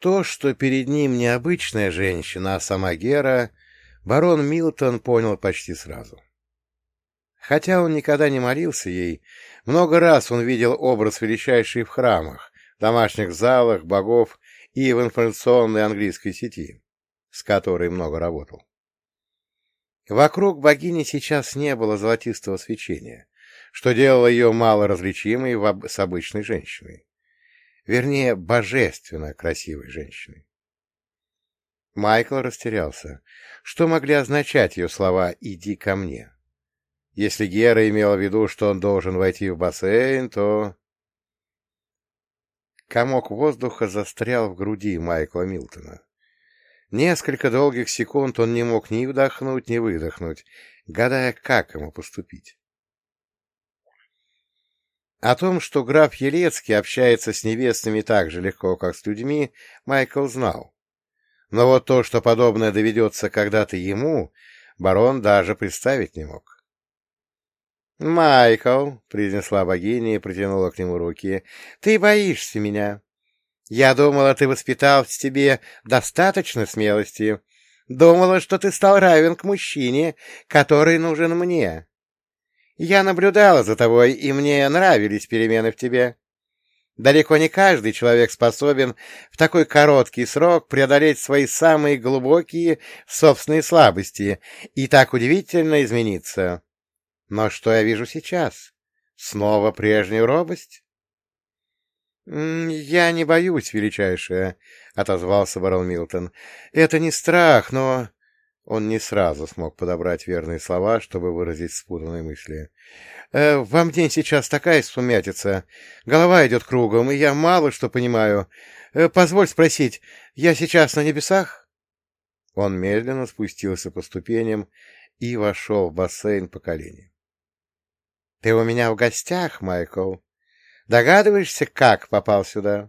То, что перед ним не обычная женщина, а сама Гера, барон Милтон понял почти сразу. Хотя он никогда не молился ей, много раз он видел образ величайший в храмах, домашних залах, богов и в информационной английской сети, с которой много работал. Вокруг богини сейчас не было золотистого свечения, что делало ее мало различимой с обычной женщиной. Вернее, божественно красивой женщиной. Майкл растерялся. Что могли означать ее слова «иди ко мне»? Если Гера имела в виду, что он должен войти в бассейн, то... Комок воздуха застрял в груди Майкла Милтона. Несколько долгих секунд он не мог ни вдохнуть, ни выдохнуть, гадая, как ему поступить. О том, что граф Елецкий общается с невестами так же легко, как с людьми, Майкл знал. Но вот то, что подобное доведется когда-то ему, барон даже представить не мог. «Майкл», — произнесла богиня и протянула к нему руки, — «ты боишься меня. Я думала, ты воспитал в тебе достаточно смелости. Думала, что ты стал равен к мужчине, который нужен мне. Я наблюдала за тобой, и мне нравились перемены в тебе. Далеко не каждый человек способен в такой короткий срок преодолеть свои самые глубокие собственные слабости и так удивительно измениться. Но что я вижу сейчас? Снова прежнюю робость? «Я не боюсь, величайшая», — отозвался барон Милтон. «Это не страх, но...» Он не сразу смог подобрать верные слова, чтобы выразить спутанные мысли. «Э, «Во мне сейчас такая сумятица. Голова идет кругом, и я мало что понимаю. Э, позволь спросить, я сейчас на небесах?» Он медленно спустился по ступеням и вошел в бассейн по колени. «Ты у меня в гостях, Майкл?» Догадываешься, как попал сюда?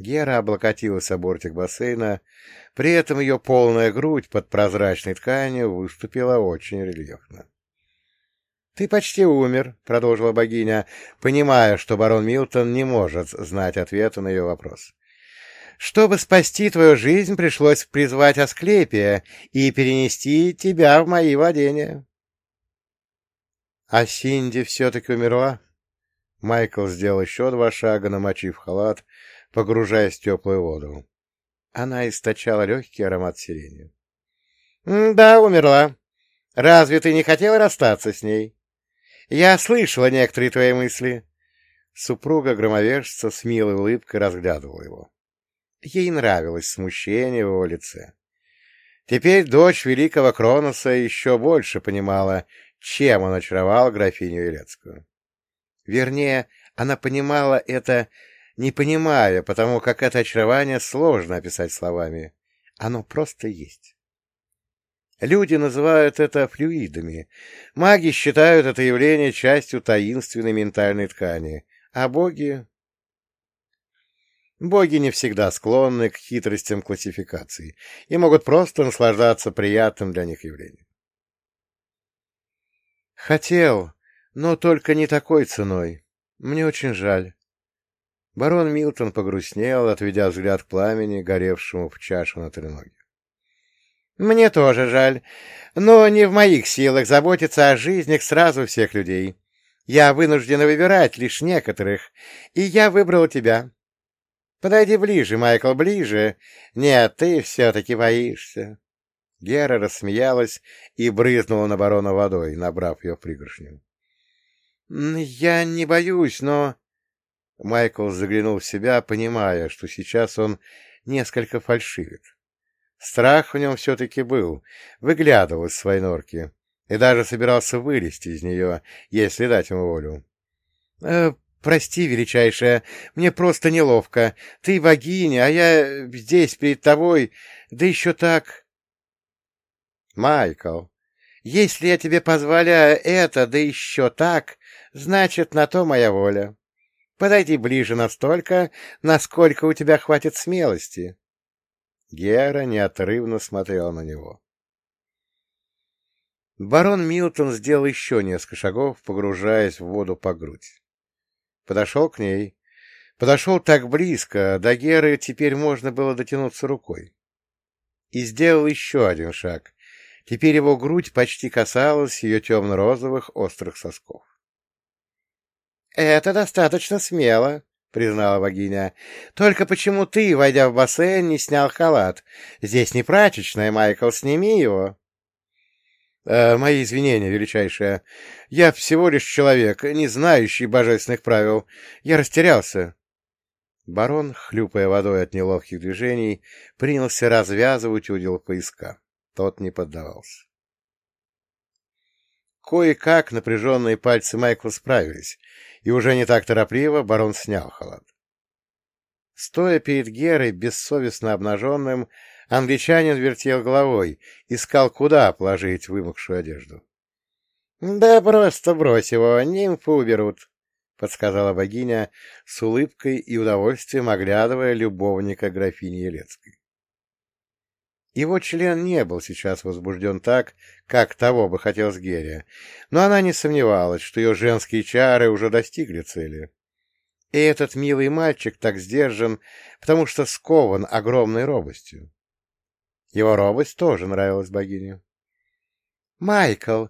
Гера облокотилась о бортик бассейна, при этом ее полная грудь под прозрачной тканью выступила очень рельефно. — Ты почти умер, — продолжила богиня, понимая, что барон Милтон не может знать ответа на ее вопрос. — Чтобы спасти твою жизнь, пришлось призвать Асклепия и перенести тебя в мои владения. — А Синди все-таки умерла? Майкл сделал еще два шага, намочив халат, погружаясь в теплую воду. Она источала легкий аромат сирени. — Да, умерла. Разве ты не хотел расстаться с ней? Я слышала некоторые твои мысли. Супруга громовержца с милой улыбкой разглядывала его. Ей нравилось смущение в его лице. Теперь дочь великого Кроноса еще больше понимала, чем он очаровал графиню Елецкую. Вернее, она понимала это, не понимая, потому как это очарование сложно описать словами. Оно просто есть. Люди называют это флюидами. Маги считают это явление частью таинственной ментальной ткани. А боги... Боги не всегда склонны к хитростям классификации и могут просто наслаждаться приятным для них явлением. Хотел, но только не такой ценой. Мне очень жаль. Барон Милтон погрустнел, отведя взгляд к пламени, горевшему в чашу на треноге. «Мне тоже жаль, но не в моих силах заботиться о жизнях сразу всех людей. Я вынуждена выбирать лишь некоторых, и я выбрал тебя. Подойди ближе, Майкл, ближе. Нет, ты все-таки боишься». Гера рассмеялась и брызнула на барона водой, набрав ее в пригоршню. «Я не боюсь, но...» Майкл заглянул в себя, понимая, что сейчас он несколько фальшивит. Страх в нем все-таки был, выглядывал из своей норки, и даже собирался вылезти из нее, если дать ему волю. «Э, «Прости, величайшая, мне просто неловко. Ты богиня, а я здесь перед тобой, да еще так...» «Майкл, если я тебе позволяю это, да еще так, значит, на то моя воля. Подойди ближе настолько, насколько у тебя хватит смелости. Гера неотрывно смотрел на него. Барон Милтон сделал еще несколько шагов, погружаясь в воду по грудь. Подошел к ней, Подошел так близко, до Геры теперь можно было дотянуться рукой. И сделал еще один шаг. Теперь его грудь почти касалась ее темно-розовых острых сосков. — Это достаточно смело, — признала богиня. — Только почему ты, войдя в бассейн, не снял халат? Здесь не прачечная, Майкл, сними его. Э, — Мои извинения, величайшая. Я всего лишь человек, не знающий божественных правил. Я растерялся. Барон, хлюпая водой от неловких движений, принялся развязывать удил поиска. Тот не поддавался. Кое-как напряженные пальцы Майкла справились, и уже не так торопливо барон снял халат. Стоя перед Герой, бессовестно обнаженным, англичанин вертел головой, искал, куда положить вымокшую одежду. — Да просто брось его, нимфы уберут, — подсказала богиня с улыбкой и удовольствием, оглядывая любовника графини Елецкой. Его член не был сейчас возбужден так, как того бы хотелось Герия, но она не сомневалась, что ее женские чары уже достигли цели. И этот милый мальчик так сдержан, потому что скован огромной робостью. Его робость тоже нравилась богине. — Майкл,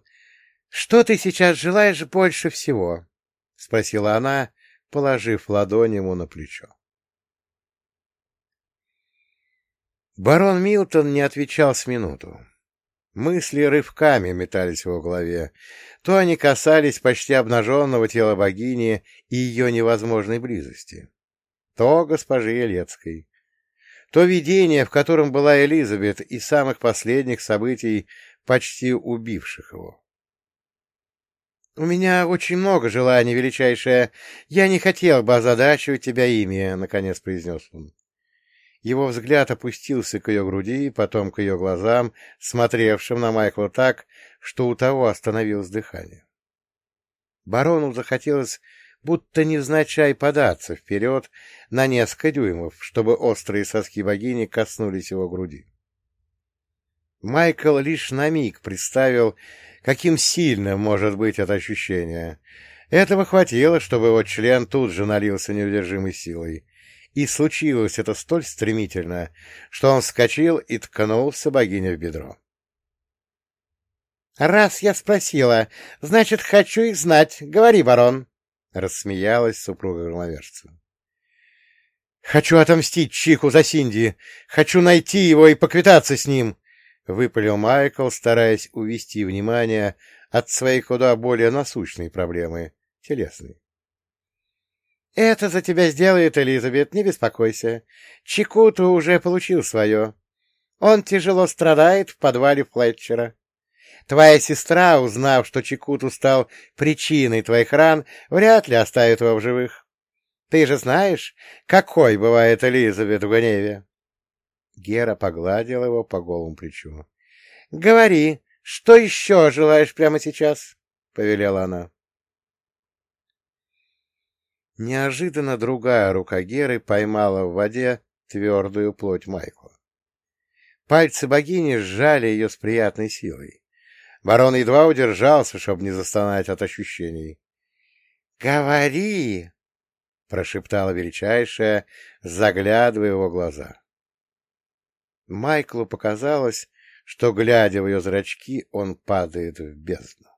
что ты сейчас желаешь больше всего? — спросила она, положив ладонь ему на плечо. Барон Милтон не отвечал с минуту. Мысли рывками метались в его голове. То они касались почти обнаженного тела богини и ее невозможной близости, то госпожи Елецкой, то видение, в котором была Элизабет, и самых последних событий, почти убивших его. «У меня очень много желаний, величайшая. Я не хотел бы озадачивать тебя ими», — наконец произнес он. Его взгляд опустился к ее груди, потом к ее глазам, смотревшим на Майкла так, что у того остановилось дыхание. Барону захотелось будто невзначай податься вперед на несколько дюймов, чтобы острые соски богини коснулись его груди. Майкл лишь на миг представил, каким сильным может быть это ощущение. Этого хватило, чтобы его член тут же налился неудержимой силой. И случилось это столь стремительно, что он вскочил и ткнулся богине в бедро. — Раз я спросила, значит, хочу их знать. Говори, барон, — рассмеялась супруга громовержца. — Хочу отомстить Чику за Синди. Хочу найти его и поквитаться с ним, — выпалил Майкл, стараясь увести внимание от своей куда более насущной проблемы — телесной. — Это за тебя сделает Элизабет, не беспокойся. Чикуту уже получил свое. Он тяжело страдает в подвале Флетчера. Твоя сестра, узнав, что Чикуту стал причиной твоих ран, вряд ли оставит его в живых. Ты же знаешь, какой бывает Элизабет в гневе. Гера погладил его по голому плечу. — Говори, что еще желаешь прямо сейчас? — повелела она. Неожиданно другая рука Геры поймала в воде твердую плоть Майкла. Пальцы богини сжали ее с приятной силой. Барон едва удержался, чтобы не застонать от ощущений. — Говори! — прошептала величайшая, заглядывая в его глаза. Майклу показалось, что, глядя в ее зрачки, он падает в бездну.